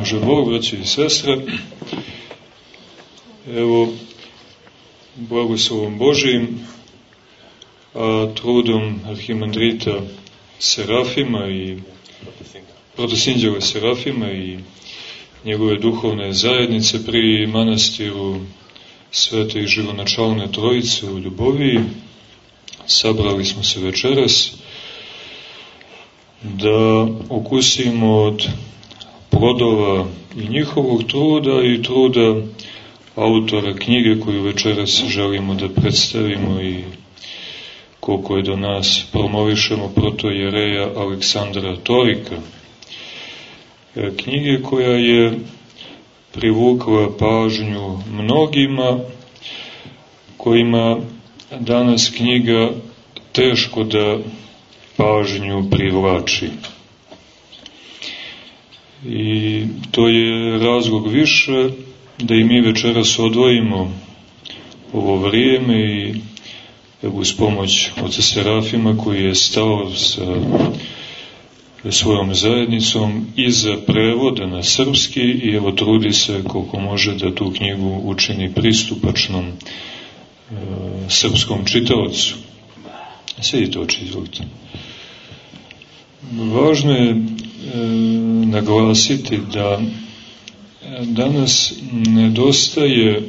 pomaže Bog, braći i sestre. Evo, blagoslovom Božijim, a trudom arhimandrita Serafima i protosinđeva Serafima i njegove duhovne zajednice pri manastiru Svete i živonačalne trojice u Ljubovi. Sabrali smo se večeras da okusimo od plodova i njihovog truda i truda autora knjige koju večeras želimo da predstavimo i koliko je do nas promovišemo protojereja Aleksandra Torika. E, knjige koja je privukla pažnju mnogima kojima danas knjiga teško da pažnju privlači. I to je razlog više da i mi večeras odvojimo ovo vrijeme i evo uz pomoć oca Serafima koji je stao sa svojom zajednicom iza prevoda na srpski i evo trudi se koliko može da tu knjigu učini pristupačnom e, srpskom čitaocu. Sjedite oči, izvolite. Važno je naglasiti da danas nedostaje e,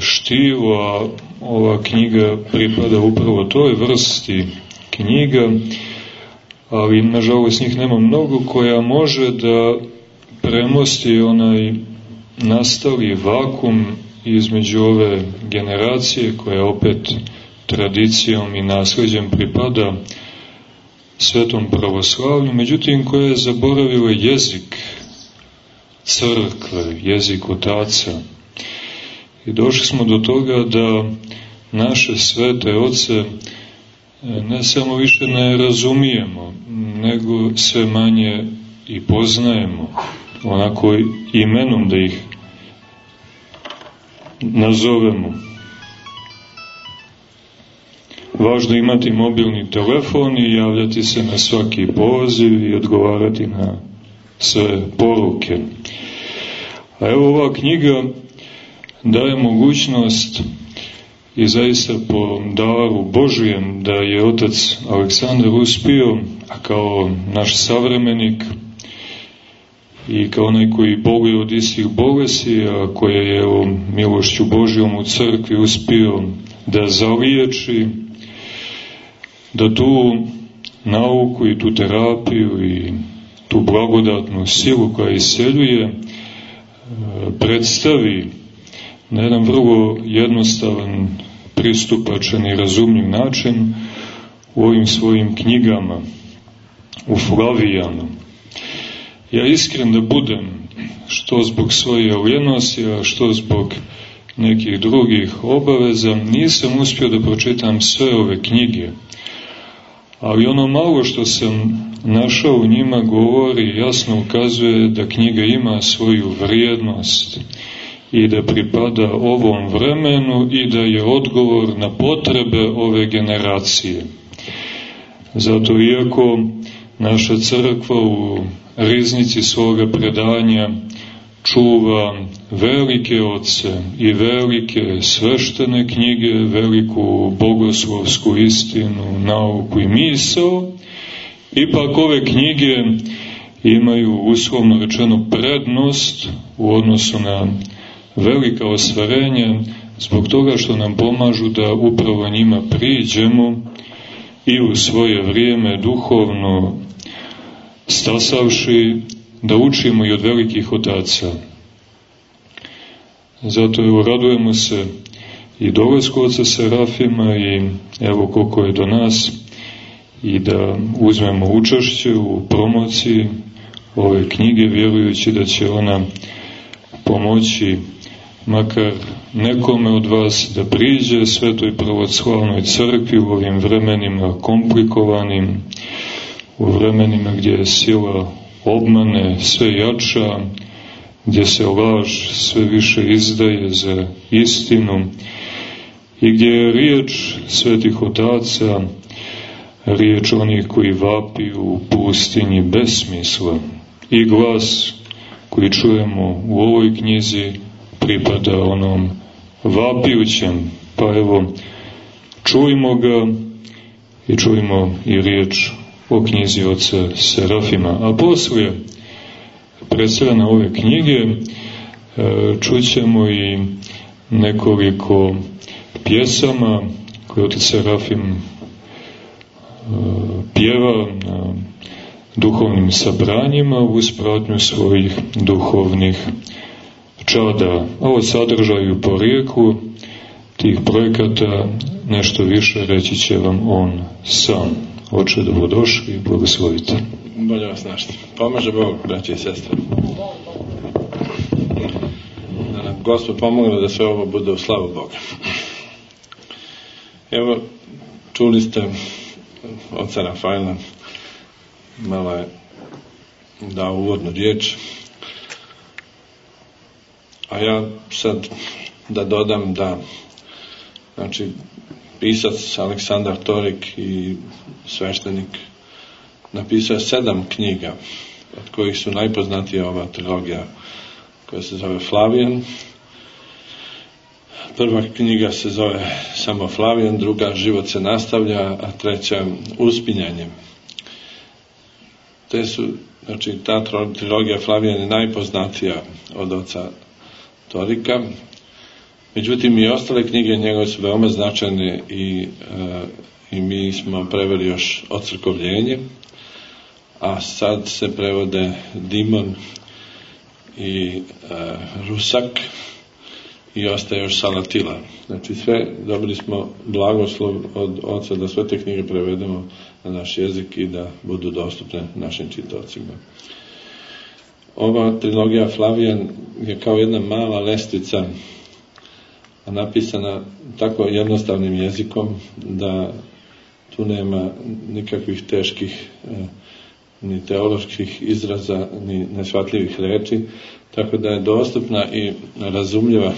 štivo, ova knjiga pripada upravo toj vrsti knjiga, ali nažalost njih nema mnogo koja može da premosti onaj nastali vakum između ove generacije koja opet tradicijom i nasledđem pripada svetom pravoslavlju, međutim koja je zaboravila jezik crkve, jezik otaca. I došli smo do toga da naše svete oce e, ne samo više ne razumijemo, nego sve manje i poznajemo, onako imenom da ih nazovemo. Važno imati mobilni telefon i javljati se na svaki poziv i odgovarati na sve poruke. A evo ova knjiga daje mogućnost i zaista po daru Božijem da je otac Aleksandar uspio, a kao naš savremenik i kao onaj koji boluje od istih bolesti, a koje je o milošću Božijom u crkvi uspio da zaliječi, da tu nauku i tu terapiju i tu blagodatnu silu koja iseljuje e, predstavi na jedan vrlo jednostavan, pristupačan i razumljiv način u ovim svojim knjigama, u Flavijanu. Ja iskren da budem, što zbog svoje aljenosti, a što zbog nekih drugih obaveza, nisam uspio da pročitam sve ove knjige, ali ono malo što sam našao u njima govori, jasno ukazuje da knjiga ima svoju vrijednost i da pripada ovom vremenu i da je odgovor na potrebe ove generacije. Zato iako naša crkva u riznici svoga predanja čuva velike oce i velike sveštene knjige, veliku bogoslovsku istinu, nauku i misao, ipak ove knjige imaju uslovno rečeno prednost u odnosu na velika ostvarenja zbog toga što nam pomažu da upravo njima priđemo i u svoje vrijeme duhovno stasavši da učimo i od velikih otaca. Zato evo radujemo se i dolazku oca Serafima i evo koliko je do nas i da uzmemo učešće u promociji ove knjige vjerujući da će ona pomoći makar nekome od vas da priđe svetoj pravoslavnoj crkvi u ovim vremenima komplikovanim, u vremenima gdje je sila obmane sve jača, gdje se laž sve više izdaje za istinu i gdje je riječ svetih otaca, riječ onih koji vapi u pustinji besmisla, i glas koji čujemo u ovoj knjizi pripada onom vapijućem, pa evo, čujmo ga i čujmo i riječ o knjizi oca Serafima. A poslije predsjedana ove knjige e, čućemo i nekoliko pjesama koje otac Serafim e, pjeva na duhovnim sabranjima u spratnju svojih duhovnih čada. Ovo sadržaju po rijeku tih projekata nešto više reći će vam on sam. Oče, dobrodošli i blagoslovite. Bolje vas našli. Pomaže Bog, braći i sestre. Da nam Gospod pomogne da sve ovo bude u slavu Boga. Evo, čuli ste oca Rafaela, malo je dao uvodnu riječ, a ja sad da dodam da znači pisac Aleksandar Torik i sveštenik. Napisao je sedam knjiga od kojih su najpoznatija ova trilogija koja se zove Flavijan prva knjiga se zove samo Flavijan druga Život se nastavlja a treća Uspinjanje. Te su znači ta trilogija Flavijan je najpoznatija od oca Torika Međutim, i ostale knjige njegove su veoma značajne i, e, i mi smo preveli još ocrkovljenje, a sad se prevode Dimon i e, Rusak i ostaje još Salatila. Znači sve, dobili smo blagoslov od oca da sve te knjige prevedemo na naš jezik i da budu dostupne našim čitocima. Ova trilogija Flavijan je kao jedna mala lestvica napisana tako jednostavnim jezikom da tu nema nikakvih teških e, ni teoloških izraza, ni nesvatljivih reči, tako da je dostupna i razumljiva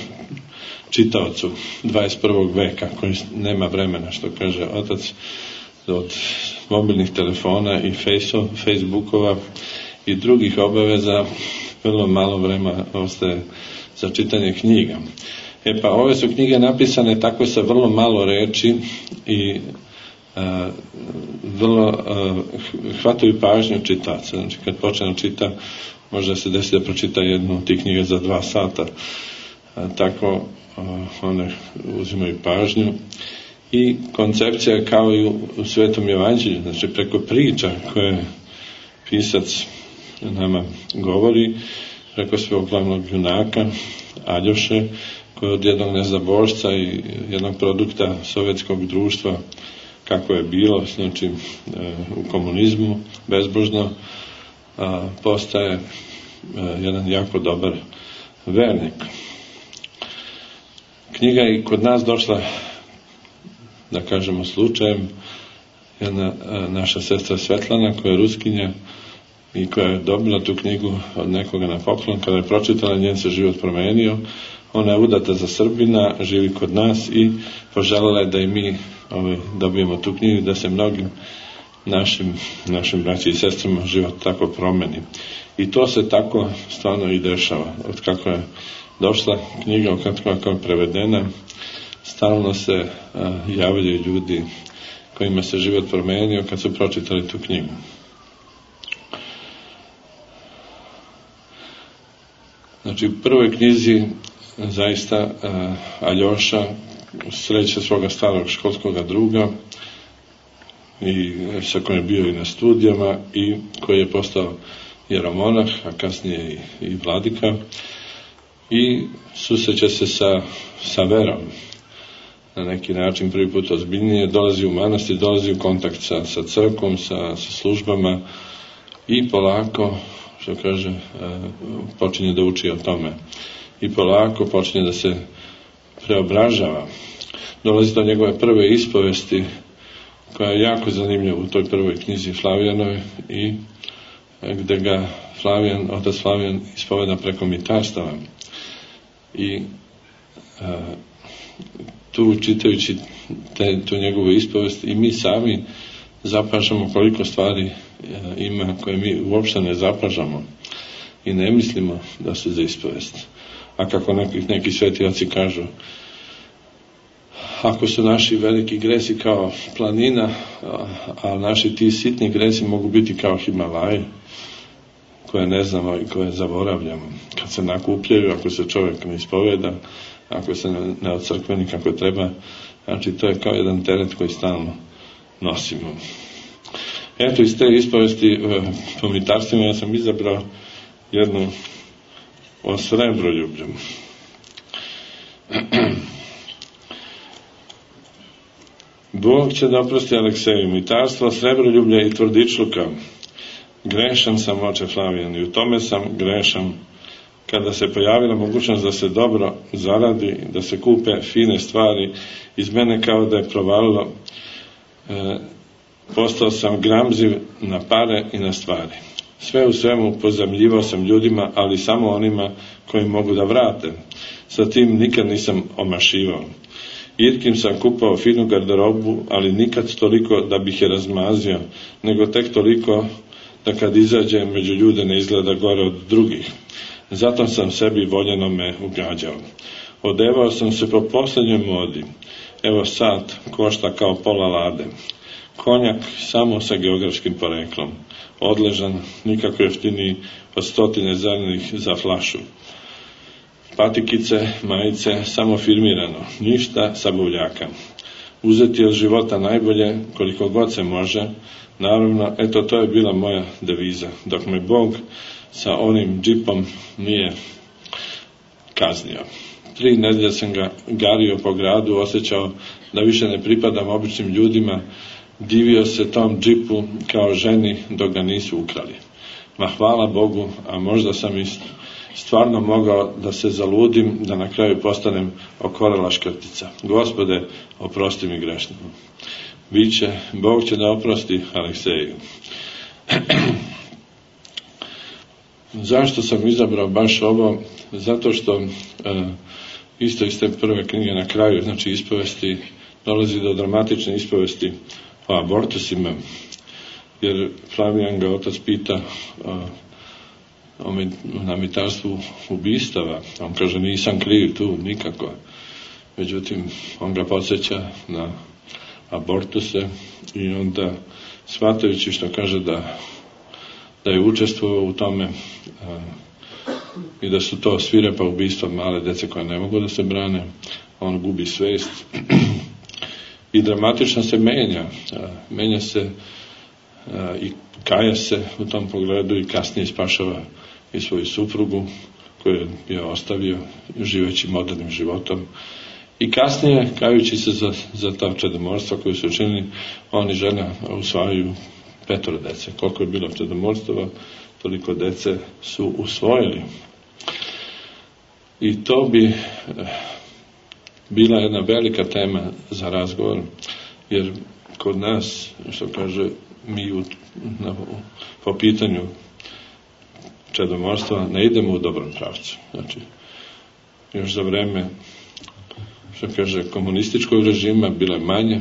čitaocu 21. veka koji nema vremena, što kaže otac, od mobilnih telefona i Facebookova i drugih obaveza vrlo malo vremena ostaje za čitanje knjiga. E pa ove su knjige napisane tako sa vrlo malo reči i a, vrlo a, hvataju pažnju čitaca. Znači kad počne da čita, možda se desi da pročita jednu od tih knjiga za dva sata. A, tako a, one uzimaju pažnju i koncepcija kao i u, Svetom Evanđelju, znači preko priča koje pisac nama govori, preko svog glavnog junaka, Aljoše, od jednog nezabožca i jednog produkta sovjetskog društva kako je bilo, znači e, u komunizmu bezbožno, postaje e, jedan jako dobar vernik. Knjiga je kod nas došla, da kažemo slučajem, jedna a, naša sestra Svetlana koja je ruskinja i koja je dobila tu knjigu od nekoga na poklon, kada je pročitala, njen se život promenio, ona je udata za Srbina, živi kod nas i poželjela je da i mi ovaj, dobijemo tu knjigu da se mnogim našim, našim braći i sestrama život tako promeni. I to se tako stvarno i dešava. Od kako je došla knjiga, od kako je prevedena, stalno se a, javljaju ljudi kojima se život promenio kad su pročitali tu knjigu. Znači, u prvoj knjizi zaista uh, Aljoša sreće svoga starog školskog druga i sa kojim je bio i na studijama i koji je postao jeromonah, a kasnije i, i vladika. I susreće se sa, sa verom. Na neki način prvi put ozbiljnije, dolazi u manastir, dolazi u kontakt sa, sa crkom, sa, sa službama i polako, što kaže, uh, počinje da uči o tome i polako počne da se preobražava. Dolazi do njegove prve ispovesti koja je jako zanimljiva u toj prvoj knjizi Flavijanoj i gde ga Flavijan, otac Flavijan ispoveda preko mitarstava. I a, tu čitajući te, tu njegovu ispovest i mi sami zapažamo koliko stvari ima koje mi uopšte ne zapažamo i ne mislimo da su za ispovest. A kako neki, neki svetioci kažu, ako su naši veliki gresi kao planina, a, naši ti sitni gresi mogu biti kao Himalaje, koje ne znamo i koje zaboravljamo. Kad se nakupljaju, ako se čovjek ne ispoveda, ako se ne, ocrkveni kako treba, znači to je kao jedan teret koji stalno nosimo. Eto, iz te ispovesti e, po mitarstvima ja sam izabrao jednu o srebroljublju. Bog će da oprosti Alekseju mitarstvo, srebroljublja i tvrdičluka. Grešan sam, oče Flavijan, i u tome sam grešan. Kada se pojavila mogućnost da se dobro zaradi, da se kupe fine stvari, iz mene kao da je provalilo, e, postao sam gramziv na pare i na stvari. Sve u svemu pozamljivao sam ljudima, ali samo onima koji mogu da vrate. Sa tim nikad nisam omašivao. Irkim sam kupao finu garderobu, ali nikad toliko da bih je razmazio, nego tek toliko da kad izađem među ljude ne izgleda gore od drugih. Zato sam sebi voljeno me ugađao. Odevao sam se po poslednjoj modi. Evo sad košta kao pola lade. Konjak samo sa geografskim poreklom. Odležan, nikako jeftiniji od stotine zelenih za flašu. Patikice, majice, samo firmirano, ništa sa buvljaka. Uzeti od života najbolje, koliko god se može, naravno, eto, to je bila moja deviza, dok me Bog sa onim džipom nije kaznio. Tri nedelje sam ga gario po gradu, osjećao da više ne pripadam običnim ljudima, divio se tom džipu kao ženi dok ga nisu ukrali. Ma hvala Bogu, a možda sam i stvarno mogao da se zaludim, da na kraju postanem okorela škrtica. Gospode, oprosti mi grešno. Biće, Bog će da oprosti Alekseju. Zašto sam izabrao baš ovo? Zato što e, isto iz te prve knjige na kraju, znači ispovesti, dolazi do dramatične ispovesti o abortusima, jer Flavijan ga otac pita a, o namitarstvu ubistava. On kaže, nisam kriv tu, nikako. Međutim, on ga podsjeća na abortuse i onda, shvatajući što kaže da, da je učestvovao u tome a, i da su to svirepa ubistva male dece koje ne mogu da se brane, on gubi svest i dramatično se menja. Menja se i kaja se u tom pogledu i kasnije spašava i svoju suprugu koju je ostavio živeći modernim životom. I kasnije, kajući se za, za ta čedomorstva koje su učinili, on i žena usvajaju petoro dece. Koliko je bilo čedomorstava, toliko dece su usvojili. I to bi bila jedna velika tema za razgovor, jer kod nas, što kaže, mi u, na, po pitanju čedomorstva ne idemo u dobrom pravcu. Znači, još za vreme, što kaže, komunističkog režima bilo je manje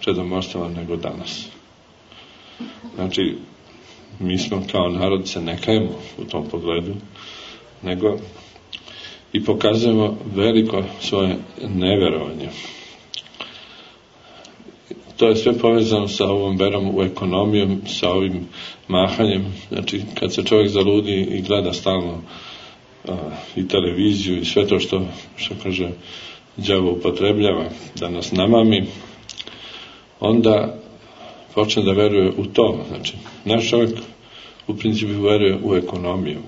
čedomorstva nego danas. Znači, mi smo kao narod se ne kajemo u tom pogledu, nego i pokazujemo veliko svoje neverovanje. To je sve povezano sa ovom verom u ekonomiju, sa ovim mahanjem. Znači, kad se čovjek zaludi i gleda stalno a, i televiziju i sve to što, što kaže, đavo upotrebljava da nas namami, onda počne da veruje u to. Znači, naš čovjek u principu veruje u ekonomiju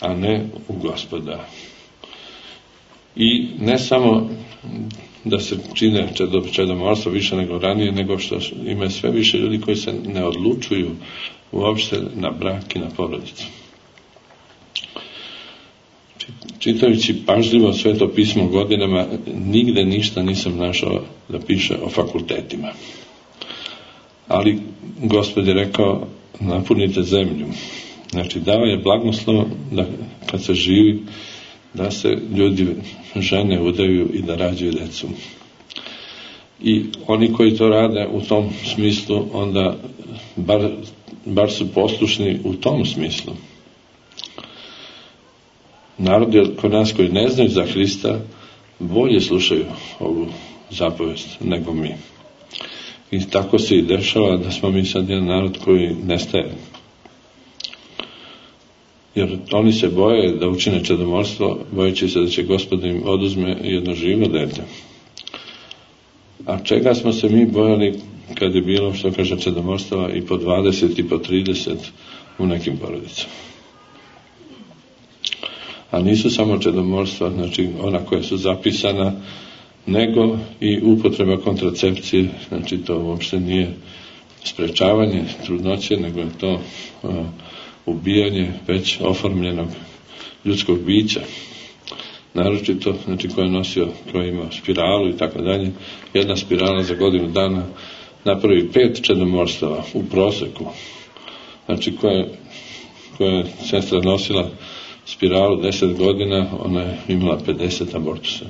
a ne u gospoda. I ne samo da se čine čedomorstvo više nego ranije, nego što ima sve više ljudi koji se ne odlučuju uopšte na brak i na porodicu. Čitajući pažljivo sve to pismo godinama, nigde ništa nisam našao da piše o fakultetima. Ali gospod je rekao, napunite zemlju. Znači, dao je blagoslov da kad se živi, da se ljudi, žene udaju i da rađaju decu. i oni koji to rade u tom smislu onda bar, bar su poslušni u tom smislu. Narodi kod nas koji ne znaju za Hrista bolje slušaju ovu zapovest nego mi. I tako se i dešava da smo mi sad jedan narod koji nestaje. Jer oni se boje da učine čedomorstvo, bojeći se da će gospod im oduzme jedno živo dete. A čega smo se mi bojali kad je bilo, što kaže, čedomorstava i po 20 i po 30 u nekim porodicama. A nisu samo čedomorstva, znači ona koja su zapisana, nego i upotreba kontracepcije, znači to uopšte nije sprečavanje trudnoće, nego je to uh, ubijanje već oformljenog ljudskog bića naročito, znači ko je nosio, ko je imao spiralu i tako dalje, jedna spirala za godinu dana napravi pet čedomorstava u proseku. Znači koja koja je sestra nosila spiralu 10 godina, ona je imala 50 abortusa.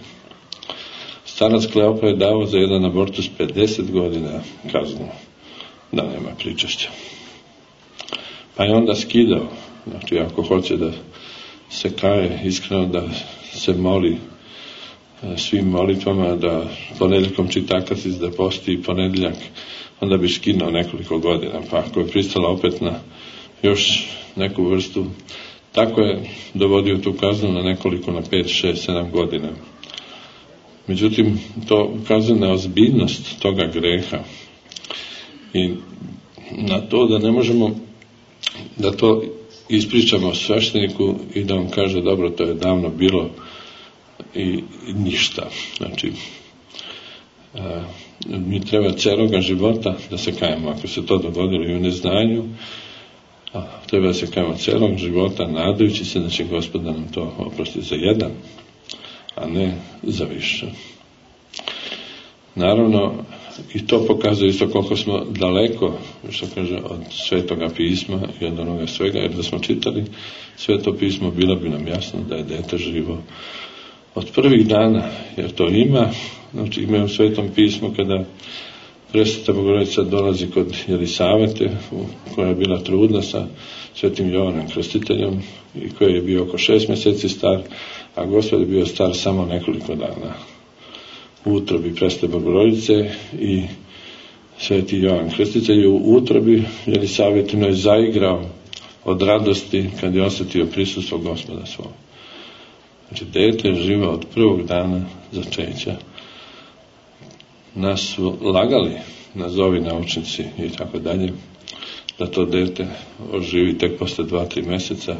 Starac Kleopa je dao za jedan abortus 50 godina kaznu, da nema pričašća. Pa je onda skidao, znači ako hoće da se kaje iskreno da se moli e, svim molitvama da ponedjeljkom čita kasis da posti ponedjeljak onda bi skinuo nekoliko godina. Pa ako je pristala opet na još neku vrstu tako je dovodio tu kaznu na nekoliko na 5, 6, 7 godina. Međutim to ukazuje na ozbiljnost toga greha i na to da ne možemo da to ispričamo svešteniku i da on kaže dobro to je davno bilo i ništa. Znači, a, mi treba celoga života da se kajemo. Ako se to dogodilo i u neznanju, a, treba da se kajemo celog života, nadajući se da će gospod da nam to oprosti za jedan, a ne za više. Naravno, i to pokazuje isto koliko smo daleko, što kaže, od svetoga pisma i od onoga svega, jer da smo čitali sveto pismo, bilo bi nam jasno da je dete živo od prvih dana, jer to ima, znači ima u Svetom pismu kada presveta Bogorodica dolazi kod Jelisavete, koja je bila trudna sa Svetim Jovanom Krstiteljom i koji je bio oko šest meseci star, a Gospod je bio star samo nekoliko dana. U utrobi presvete Bogorodice i Sveti Jovan Krstitelj u utrobi Jelisavetinoj zaigrao od radosti kad je osetio prisustvo gospoda svoga. Znači, dete živa od prvog dana začeća. Nas su lagali, nazovi naučnici i tako dalje, da to dete oživi tek posle dva, tri meseca.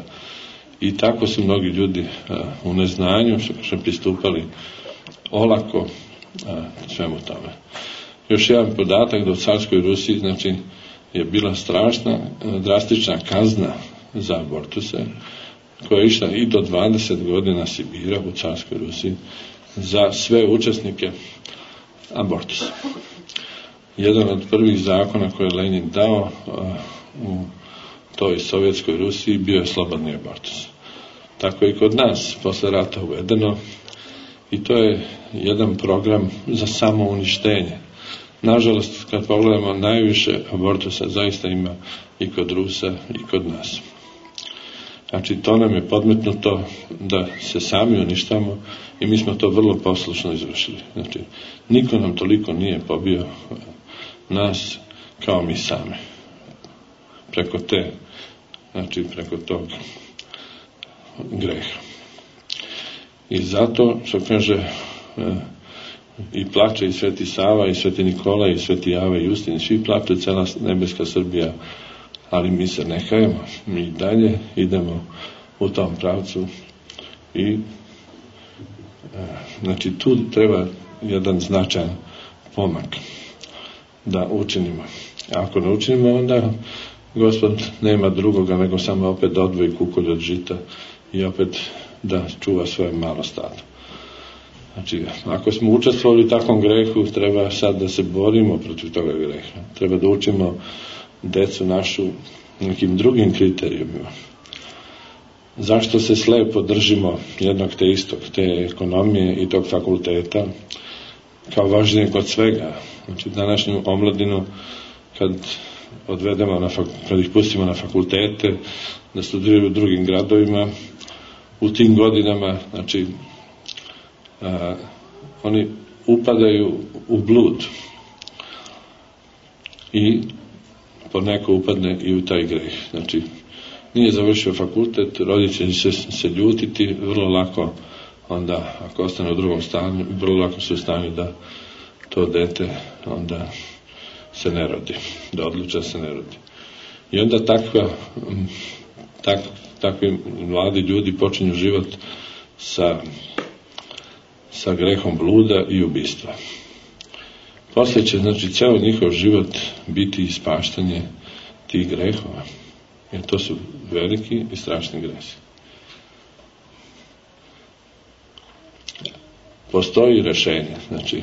I tako su mnogi ljudi a, u neznanju, što kažem, pristupali olako svemu tome. Još jedan podatak da u carskoj Rusiji, znači, je bila strašna, drastična kazna za abortuse, koja je išla i do 20 godina Sibira u carskoj Rusiji za sve učesnike abortusa. Jedan od prvih zakona koje je Lenin dao u toj sovjetskoj Rusiji bio je slobodni abortus. Tako i kod nas posle rata uvedeno i to je jedan program za samouništenje. Nažalost, kad pogledamo, najviše abortusa zaista ima i kod Rusa i kod nas. Znači, to nam je podmetnuto da se sami uništamo i mi smo to vrlo poslušno izvršili. Znači, niko nam toliko nije pobio nas kao mi sami. Preko te, znači, preko tog greha. I zato, što kaže, e, i plače i Sveti Sava, i Sveti Nikola, i Sveti Java, i Justin, svi plače, cela nebeska Srbija ali mi se ne kajemo, mi dalje idemo u tom pravcu i e, znači tu treba jedan značajan pomak da učinimo. Ako ne učinimo, onda gospod nema drugoga nego samo opet da odvoji kukolj od žita i opet da čuva svoje malo stado. Znači, ako smo učestvovali u takvom grehu, treba sad da se borimo protiv toga greha. Treba da učimo decu našu nekim drugim kriterijumima. Zašto se slepo držimo jednog te istog, te ekonomije i tog fakulteta, kao važnije kod svega. Znači, današnju omladinu, kad odvedemo, na, kad ih pustimo na fakultete, da studiraju u drugim gradovima, u tim godinama, znači, a, oni upadaju u blud i poneko upadne i u taj greh. Znači, nije završio fakultet, roditelji se, se ljutiti, vrlo lako onda, ako ostane u drugom stanju, vrlo lako u stanju da to dete onda se ne rodi, da odluča da se ne rodi. I onda takva, tak, takvi mladi ljudi počinju život sa, sa grehom bluda i ubistva. Posle će, znači, ceo njihov život biti ispaštanje tih grehova. Jer to su veliki i strašni gresi. Postoji rešenje, znači,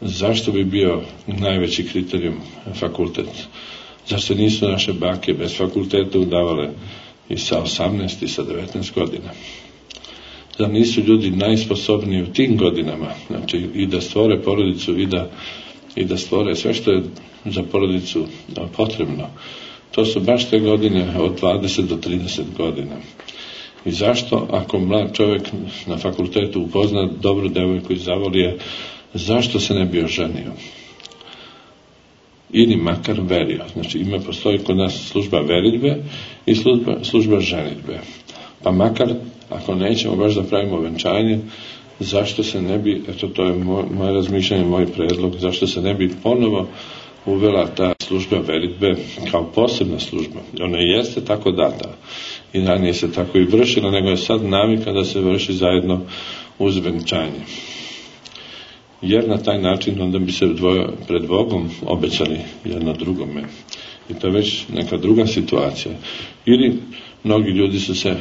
zašto bi bio najveći kriterijum fakultet? Zašto nisu naše bake bez fakulteta udavale i sa 18 i sa 19 godina? Da nisu ljudi najsposobniji u tim godinama, znači i da stvore porodicu i da, i da stvore sve što je za porodicu potrebno. To su baš te godine od 20 do 30 godina. I zašto, ako mlad čovjek na fakultetu upozna dobru devojku i zavoli je, zašto se ne bi oženio? Ili makar verio. Znači ima postoji kod nas služba veritbe i služba, služba ženitbe. Pa makar, ako nećemo baš da pravimo venčanje, zašto se ne bi, eto to je moj, moje razmišljanje, moj predlog, zašto se ne bi ponovo uvela ta služba veritbe kao posebna služba. Ona jeste tako data i ranije se tako i vršila, nego je sad navika da se vrši zajedno uz venčanje. Jer na taj način onda bi se dvoje pred Bogom obećali jedno drugome. I to je već neka druga situacija. Ili mnogi ljudi su se eh,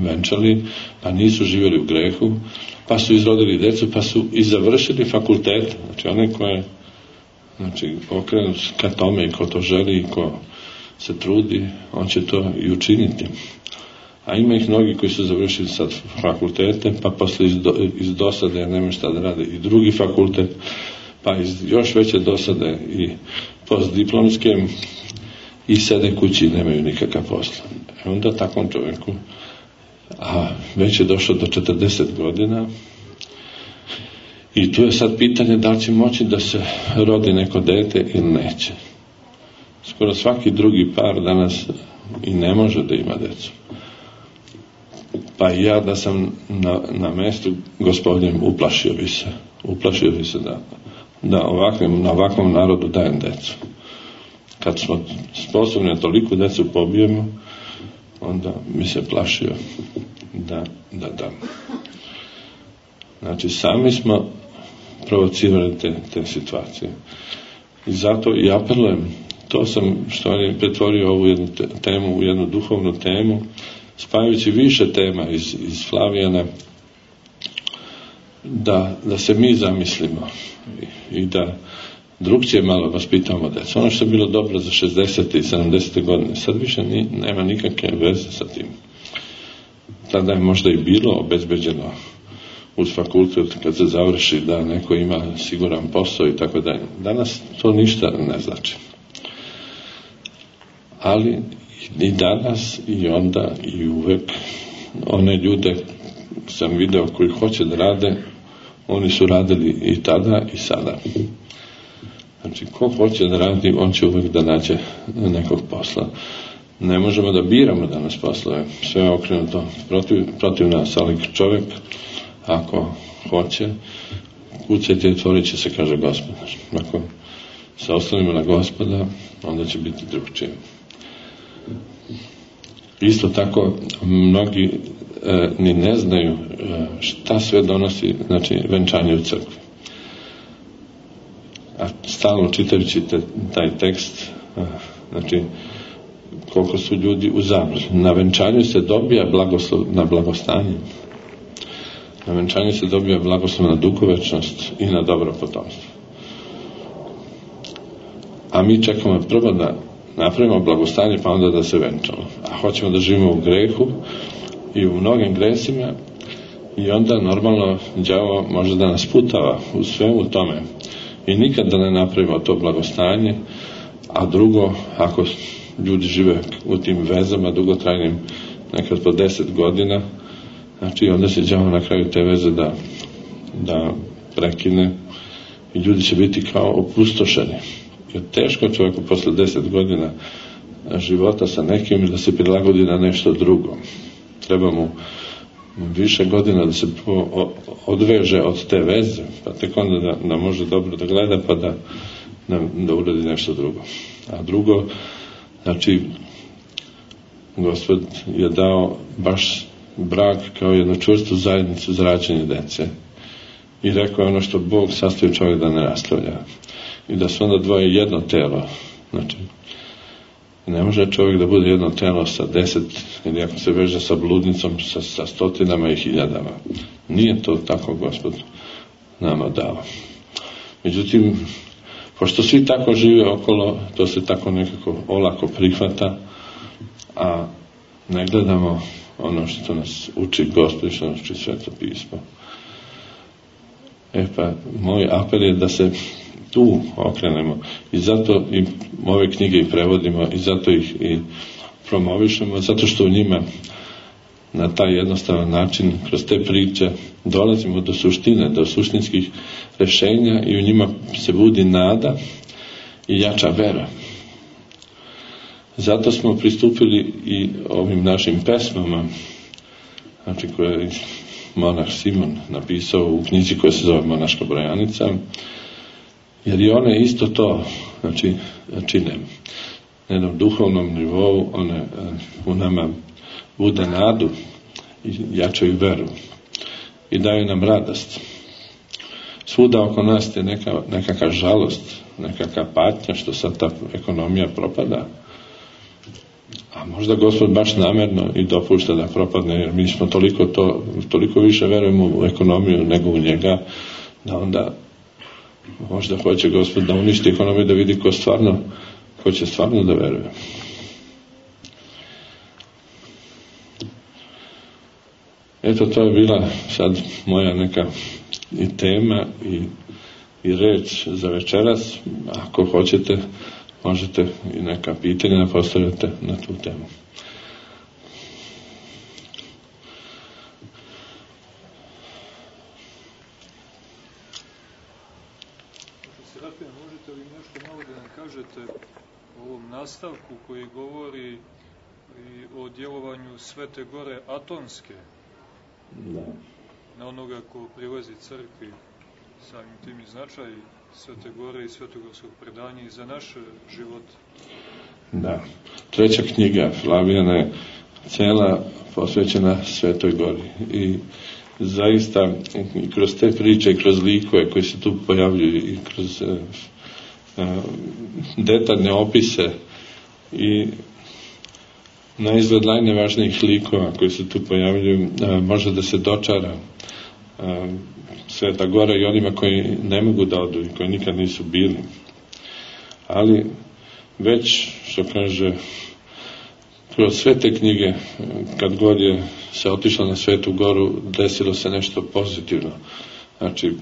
venčali, pa nisu živjeli u grehu, pa su izrodili decu, pa su i završili fakultet. Znači one koje znači okrenut ka tome i ko to želi i ko se trudi, on će to i učiniti. A ima ih mnogi koji su završili sad fakultete, pa posle iz, do, iz dosade nema šta da rade i drugi fakultet, pa iz još veće dosade i postdiplomske i sede kući i nemaju nikakav posla. E onda takvom čoveku, a već je došao do 40 godina, i tu je sad pitanje da li će moći da se rodi neko dete ili neće. Skoro svaki drugi par danas i ne može da ima decu. Pa ja da sam na, na mestu gospodin uplašio bi se. Uplašio bi se da, da ovakvim, na ovakvom narodu dajem decu. Kad smo sposobni da toliko decu pobijemo, onda mi se plašio da, da dam. Znači, sami smo provocirali te, te situacije. I zato i apelujem, to sam što je pretvorio ovu jednu temu u jednu duhovnu temu, spajajući više tema iz, iz Flavijana, da, da se mi zamislimo i, i da drugčije malo vaspitamo decu. Ono što je bilo dobro za 60. i 70. godine, sad više ni, nema nikakve veze sa tim. Tada je možda i bilo obezbeđeno uz fakultet kad se završi da neko ima siguran posao i tako dalje. Danas to ništa ne znači. Ali i danas i onda i uvek one ljude sam video koji hoće da rade, oni su radili i tada i sada. Znači, ko hoće da radi, on će uvek da nađe nekog posla. Ne možemo da biramo danas poslove, sve je okrenuto protiv, protiv nas, ali čovek ako hoće, kucajte i otvorit će se, kaže gospod. Ako se ostavimo na gospoda, onda će biti drugčije. Isto tako, mnogi e, ni ne znaju e, šta sve donosi znači, venčanje u crkvi. A stalno čitajući te, taj tekst, e, znači, koliko su ljudi u zabluži. Na venčanju se dobija blagoslov na blagostanje. Na venčanju se dobija blagoslov na dugovečnost i na dobro potomstvo. A mi čekamo prvo da napravimo blagostanje pa onda da se venčamo. A hoćemo da živimo u grehu i u mnogim gresima I onda normalno đavo može da nas putava u svemu tome i nikad da ne napravimo to blagostanje, a drugo, ako ljudi žive u tim vezama dugotrajnim nekad po deset godina, znači onda se đavo na kraju te veze da, da prekine i ljudi će biti kao opustošeni. Jer teško čovjeku posle deset godina života sa nekim da se prilagodi na nešto drugo. Treba mu više godina da se odveže od te veze, pa tek onda da, da može dobro da gleda, pa da, da, da uradi nešto drugo. A drugo, znači, Gospod je dao baš brak kao jednu čvrstu zajednicu za dece. I rekao je ono što Bog sastoji čovjek da ne rastavlja. I da su onda dvoje jedno telo. Znači, ne može čovjek da bude jedno telo sa deset, ili ako se veže sa bludnicom, sa, sa stotinama i hiljadama. Nije to tako gospod nama dao. Međutim, pošto svi tako žive okolo, to se tako nekako olako prihvata, a ne gledamo ono što nas uči gospod, što nas uči sveto pismo. E pa, moj apel je da se tu okrenemo i zato i ove knjige i prevodimo i zato ih i promovišemo, zato što u njima na taj jednostavan način kroz te priče dolazimo do suštine, do suštinskih rešenja i u njima se budi nada i jača vera. Zato smo pristupili i ovim našim pesmama, znači koje je monah Simon napisao u knjizi koja se zove Monaška brojanica, jer i one isto to znači, čine. Na jednom duhovnom nivou one e, u nama bude nadu i jačaju veru i daju nam radost. Svuda oko nas je neka, nekakva žalost nekakva patnja što sad ta ekonomija propada. A možda gospod baš namerno i dopušta da propadne jer mi smo toliko to toliko više verujemo u ekonomiju nego u njega da onda Možda hoće gospod da uništi ekonomiju da vidi ko stvarno, ko će stvarno da veruje. Eto, to je bila sad moja neka i tema i, i reč za večeras. Ako hoćete, možete i neka pitanja da postavljate na tu temu. Nastavku koji govori i o djelovanju Svete Gore Atonske. Da. Na onoga ko prilazi crkvi, samim tim i značaj Svete Gore i Svetogorskog predanja i za naše živote. Da. Treća knjiga Flavijana je cela posvećena Svetoj Gori i zaista i kroz te priče i kroz likove koji se tu pojavljuju i kroz uh, detaljne opise i na izgled najnevažnijih likova koji se tu pojavljuju može da se dočara Sveta Gora i onima koji ne mogu da odu i koji nikad nisu bili. Ali već, što kaže, kroz sve te knjige, kad god je se otišla na Svetu Goru, desilo se nešto pozitivno. Znači,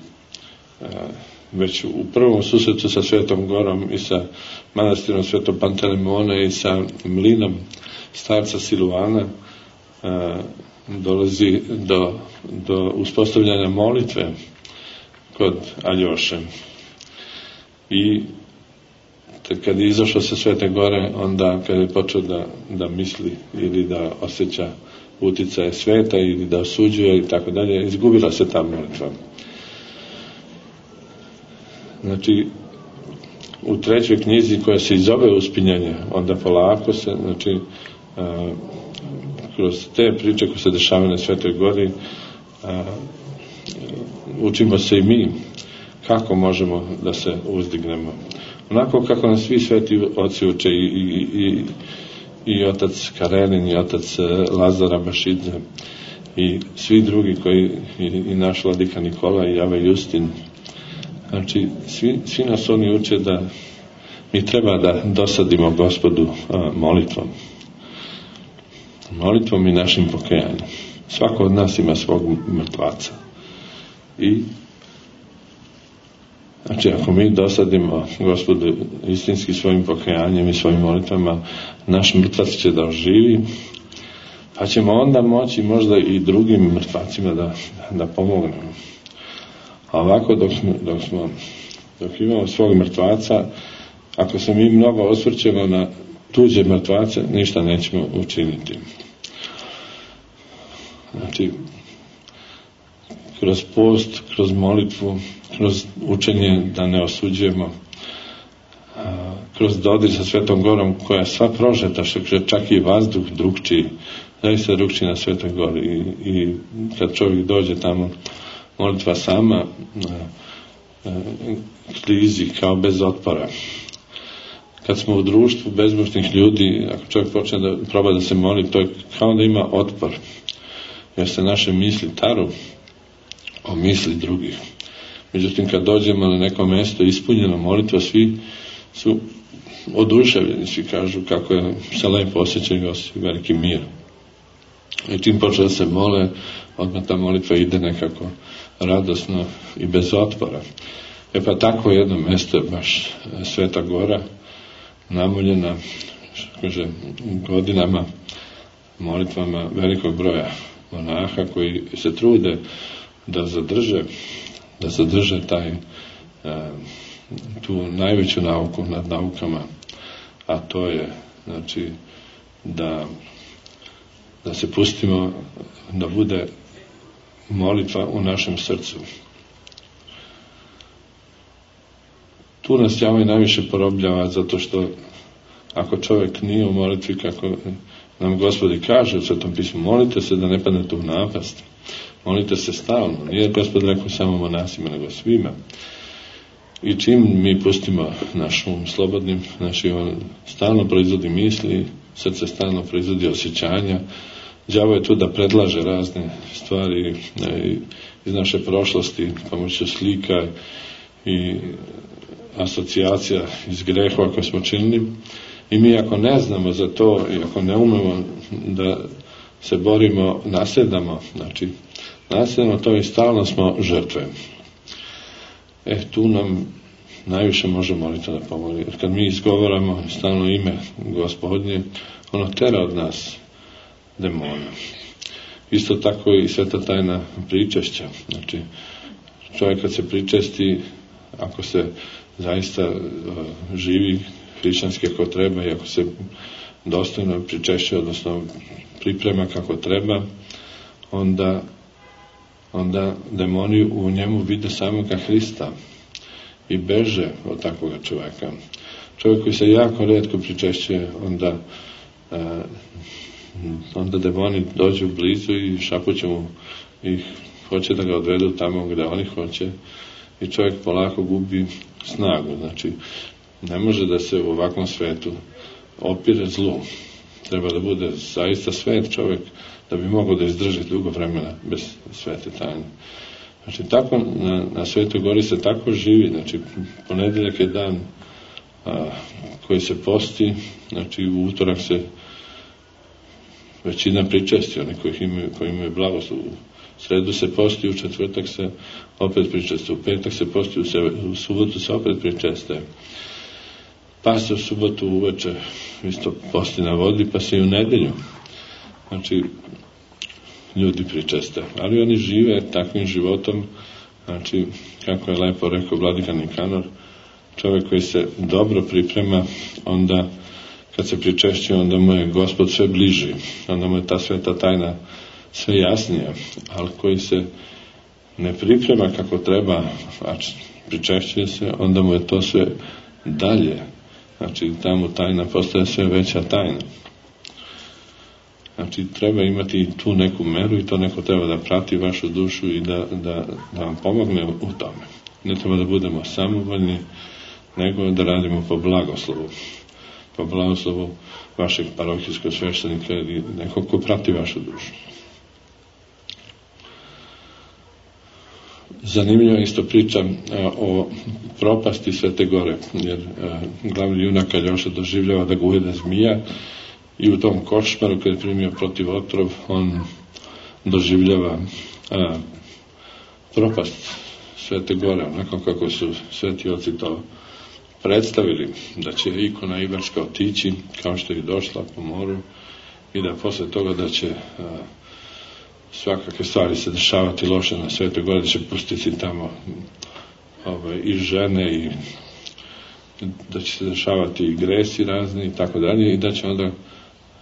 već u prvom susretu sa Svetom Gorom i sa manastirom Svetom Pantelimona i sa mlinom starca Siluvana dolazi do, do uspostavljanja molitve kod Aljoše. I kad je izašao sa Svete Gore, onda kad je počeo da, da misli ili da osjeća uticaje sveta ili da osuđuje i tako dalje, izgubila se ta molitva. Znači, u trećoj knjizi koja se izove uspinjanje, onda polako se, znači, a, kroz te priče koje se dešavaju na Svetoj gori, a, učimo se i mi kako možemo da se uzdignemo. Onako kako nas svi sveti oci uče i, i, i, i otac Karenin i otac e, Lazara Bašidze i svi drugi koji i, i naš vladika Nikola i Java Justin Znači, svi, svi nas oni uče da mi treba da dosadimo gospodu a, molitvom. Molitvom i našim pokajanjem. Svako od nas ima svog mrtvaca. I Znači, ako mi dosadimo gospodu istinski svojim pokajanjem i svojim molitvama, naš mrtvac će da oživi, pa ćemo onda moći možda i drugim mrtvacima da, da pomognemo. A ovako dok smo, dok smo dok imamo svog mrtvaca, ako se mi mnogo osvrćemo na tuđe mrtvace, ništa nećemo učiniti. Znači, kroz post, kroz molitvu, kroz učenje da ne osuđujemo, kroz dodir sa Svetom Gorom koja je sva prožeta, što čak i vazduh drugčiji, zaista drugčiji na Svetoj Gori i, i kad čovjek dođe tamo, molitva sama klizi kao bez otpora. Kad smo u društvu bezbožnih ljudi, ako čovjek počne da proba da se moli, to je kao da ima otpor. Jer se naše misli taru o misli drugih. Međutim, kad dođemo na neko mesto ispunjeno molitva, svi su oduševljeni, svi kažu kako je se lepo osjećaju i osjećaju veliki mir. I čim počne da se mole, odmah ta molitva ide nekako radosno i bez otpora. E pa tako jedno mesto je baš Sveta Gora, namoljena, što kaže, godinama molitvama velikog broja monaha koji se trude da zadrže da zadrže taj e, tu najveću nauku nad naukama a to je znači da da se pustimo da bude molitva u našem srcu tu nas javoj najviše porobljava zato što ako čovjek nije u molitvi kako nam gospodi kaže u svetom pismu molite se da ne padnete u napast Molite se stalno. Nije gospod rekao samo monasima, nego svima. I čim mi pustimo naš um slobodnim, znači on stalno proizvodi misli, srce stalno proizvodi osjećanja, đavo je tu da predlaže razne stvari ne, iz naše prošlosti, pomoću slika i asocijacija iz grehova koje smo činili. I mi ako ne znamo za to i ako ne umemo da se borimo, nasedamo, znači nastavimo to i stalno smo žrtve. E, tu nam najviše može molitva da pomoći. Jer kad mi izgovaramo stalno ime gospodnje, ono tera od nas demona. Isto tako i sveta tajna pričešća. Znači, čovjek kad se pričesti, ako se zaista uh, živi hrišćanski kako treba i ako se dostojno pričešće, odnosno priprema kako treba, onda onda demoni u njemu vide samoga Hrista i beže od takvoga čoveka. Čovjek koji se jako redko pričešćuje, onda a, onda demoni dođu blizu i šapuće mu i hoće da ga odvedu tamo gde oni hoće i čovjek polako gubi snagu. Znači, ne može da se u ovakvom svetu opire zlu. Treba da bude zaista svet čovjek da bi mogao da izdrži dugo vremena bez svete tajne. Znači, tako na, na Svetoj gori se tako živi, znači, ponedeljak je dan a, koji se posti, znači, u utorak se većina pričesti, oni koji imaju, koji imaju blagoslov. U sredu se posti, u četvrtak se opet pričeste, u petak se posti, u, se, u subotu se opet pričeste. Pa se u subotu uveče isto posti na vodi, pa se i u nedelju. Znači, ljudi pričeste. Ali oni žive takvim životom, znači, kako je lepo rekao Vladika Nikanor, čovek koji se dobro priprema, onda kad se pričešće, onda mu je gospod sve bliži, onda mu je ta sveta tajna sve jasnija, ali koji se ne priprema kako treba, a pričešćuje se, onda mu je to sve dalje. Znači, tamo tajna postaje sve veća tajna. Znači, treba imati tu neku meru i to neko treba da prati vašu dušu i da, da, da vam pomogne u tome. Ne treba da budemo samovoljni, nego da radimo po blagoslovu. Po blagoslovu vašeg parohijskog sveštenika ili nekog ko prati vašu dušu. Zanimljiva isto priča a, o propasti Svete Gore, jer a, glavni junak Aljoša doživljava da ga ujede zmija i u tom košmaru kada je primio protiv otrov, on doživljava a, propast Svete Gore, onako kako su sveti oci to predstavili, da će ikona Ivarska otići kao što je došla po moru i da posle toga da će a, svakakve stvari se dešavati loše na Svete Gore, da će pustiti tamo ovaj, i žene i da će se dešavati i gresi razni i tako dalje i da će onda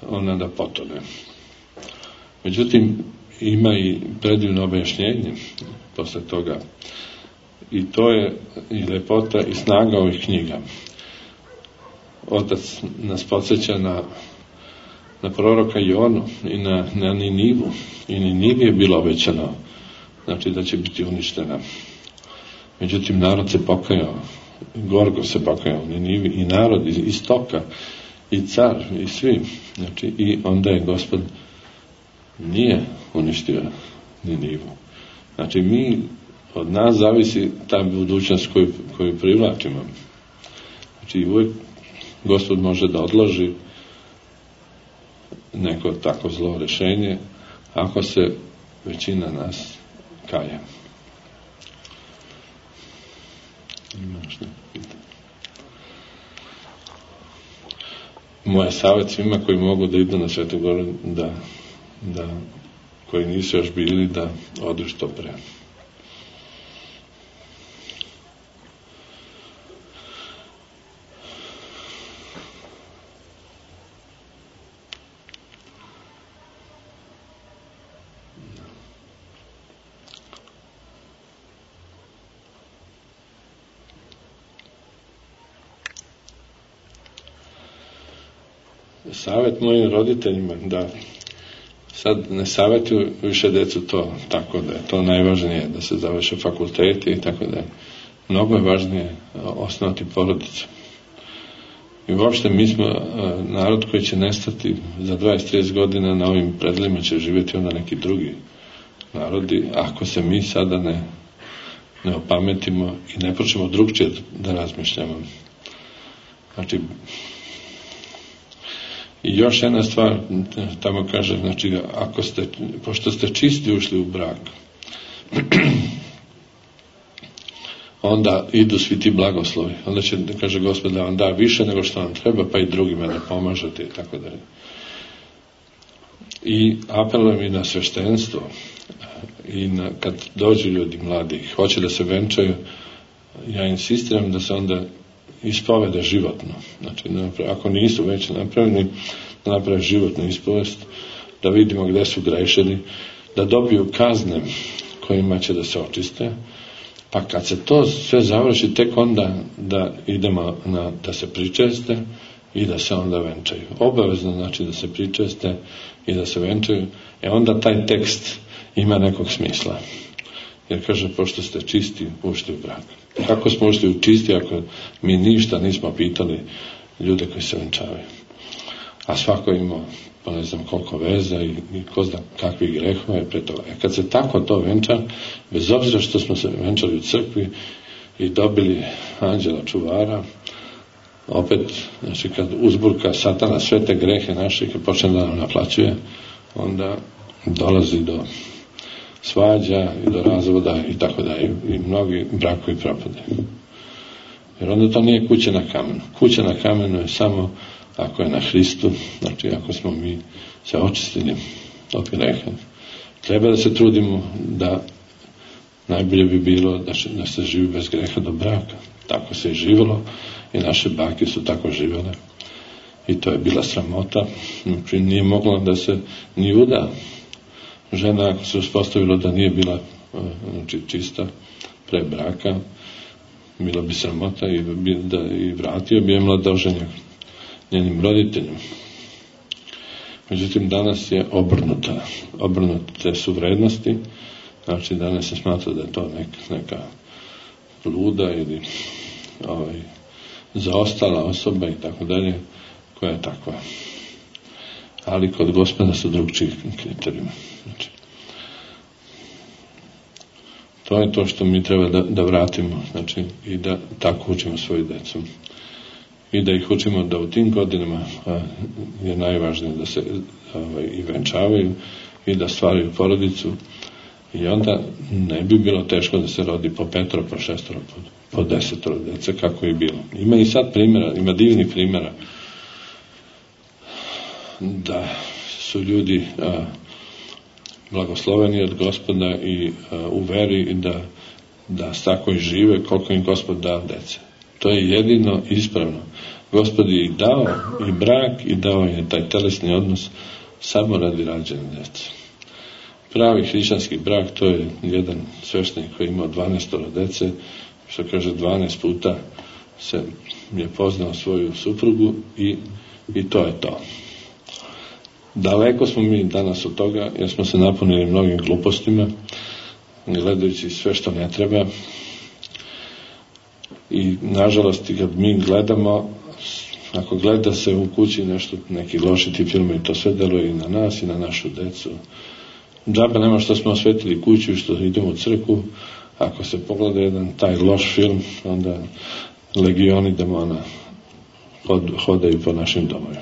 ona da potone. Međutim, ima i predivno objašnjenje posle toga. I to je i lepota i snaga ovih knjiga. Otac nas podsjeća na, na proroka Jonu i na, na Ninivu. I Ninivi je bilo obećano, znači da će biti uništena. Međutim, narod se pokajao. Gorgo se pokajao Ninivi i narod iz istoka i car i svi. Znači, i onda je gospod nije uništio Ninivu. Znači, mi, od nas zavisi ta budućnost koju, koju privlačimo. Znači, uvek gospod može da odloži neko tako zlo rešenje ako se većina nas kaje. Moje savjet svima koji mogu da idu na Svetu Goru da da, koji nisu još bili, da odu što pre. Mojim roditeljima da sad ne savjetuju više decu to, tako da je to najvažnije, da se završe fakulteti i tako da je. Mnogo je važnije osnovati porodicu. I uopšte mi smo narod koji će nestati za 20-30 godina na ovim predlima će živjeti onda neki drugi narodi, ako se mi sada ne, ne opametimo i ne počnemo drugčije da razmišljamo. Znači, I još jedna stvar, tamo kaže, znači, ako ste, pošto ste čisti ušli u brak, onda idu svi ti blagoslovi. Onda će, kaže gospod, da vam da više nego što vam treba, pa i drugima da pomažete i tako dalje. I apelujem i na sveštenstvo i na, kad dođu ljudi mladi hoće da se venčaju, ja insistiram da se onda ispovede životno. Znači, ako nisu već napravljeni, da naprave životnu ispovest, da vidimo gde su grešili, da dobiju kazne kojima će da se očiste, pa kad se to sve završi, tek onda da idemo na, da se pričeste i da se onda venčaju. Obavezno znači da se pričeste i da se venčaju, e onda taj tekst ima nekog smisla. Jer kaže, pošto ste čisti, ušli u brak. Kako smo ušli u čisti ako mi ništa nismo pitali ljude koji se venčavaju? A svako ima pa ne znam koliko veza i, i ko zna kakvih grehova je pre toga. E kad se tako to venča, bez obzira što smo se venčali u crkvi i dobili anđela čuvara, opet, znači kad uzburka satana sve te grehe naše i kad počne da nam naplaćuje, onda dolazi do svađa i do razvoda i tako da i mnogi brakovi propade. Jer onda to nije kuća na kamenu. Kuća na kamenu je samo ako je na Hristu, znači ako smo mi se očistili od greha. Treba da se trudimo da najbolje bi bilo da, da se živi bez greha do braka. Tako se je živelo i naše bake su tako živele. I to je bila sramota. Znači, nije mogla da se ni uda žena ako se uspostavilo da nije bila e, znači, čista pre braka, bila bi sramota i, bi, da, i vratio bi je mladoženja njenim roditeljima. Međutim, danas je obrnuta. Obrnute su vrednosti, znači danas se smatra da je to neka, neka luda ili ovaj, zaostala osoba i tako dalje, koja je takva ali kod gospoda su drugčijih kriterijuma. Znači, to je to što mi treba da, da vratimo, znači, i da tako učimo svoju decu. I da ih učimo da u tim godinama a, je najvažnije da se ovaj, i venčavaju i da stvaraju porodicu i onda ne bi bilo teško da se rodi po petro, po šestoro, po, po desetoro dece, kako je bilo. Ima i sad primjera, ima divnih primjera da su ljudi a, blagosloveni od gospoda i a, u veri da, da tako i žive koliko im gospod dao dece. To je jedino ispravno. Gospod je i dao i brak i dao je taj telesni odnos samo radi rađene dece. Pravi hrišćanski brak to je jedan sveštenik koji imao 12 dece, što kaže 12 puta se je poznao svoju suprugu i, i to je to. Daleko smo mi danas od toga, jer smo se napunili mnogim glupostima, gledajući sve što ne treba. I, nažalost, kad mi gledamo, ako gleda se u kući nešto, neki loši ti filmi, to sve deluje i na nas i na našu decu. Džaba nema što smo osvetili kuću i što idemo u crku, ako se pogleda jedan taj loš film, onda legioni demona hod, hodaju po našim domovima.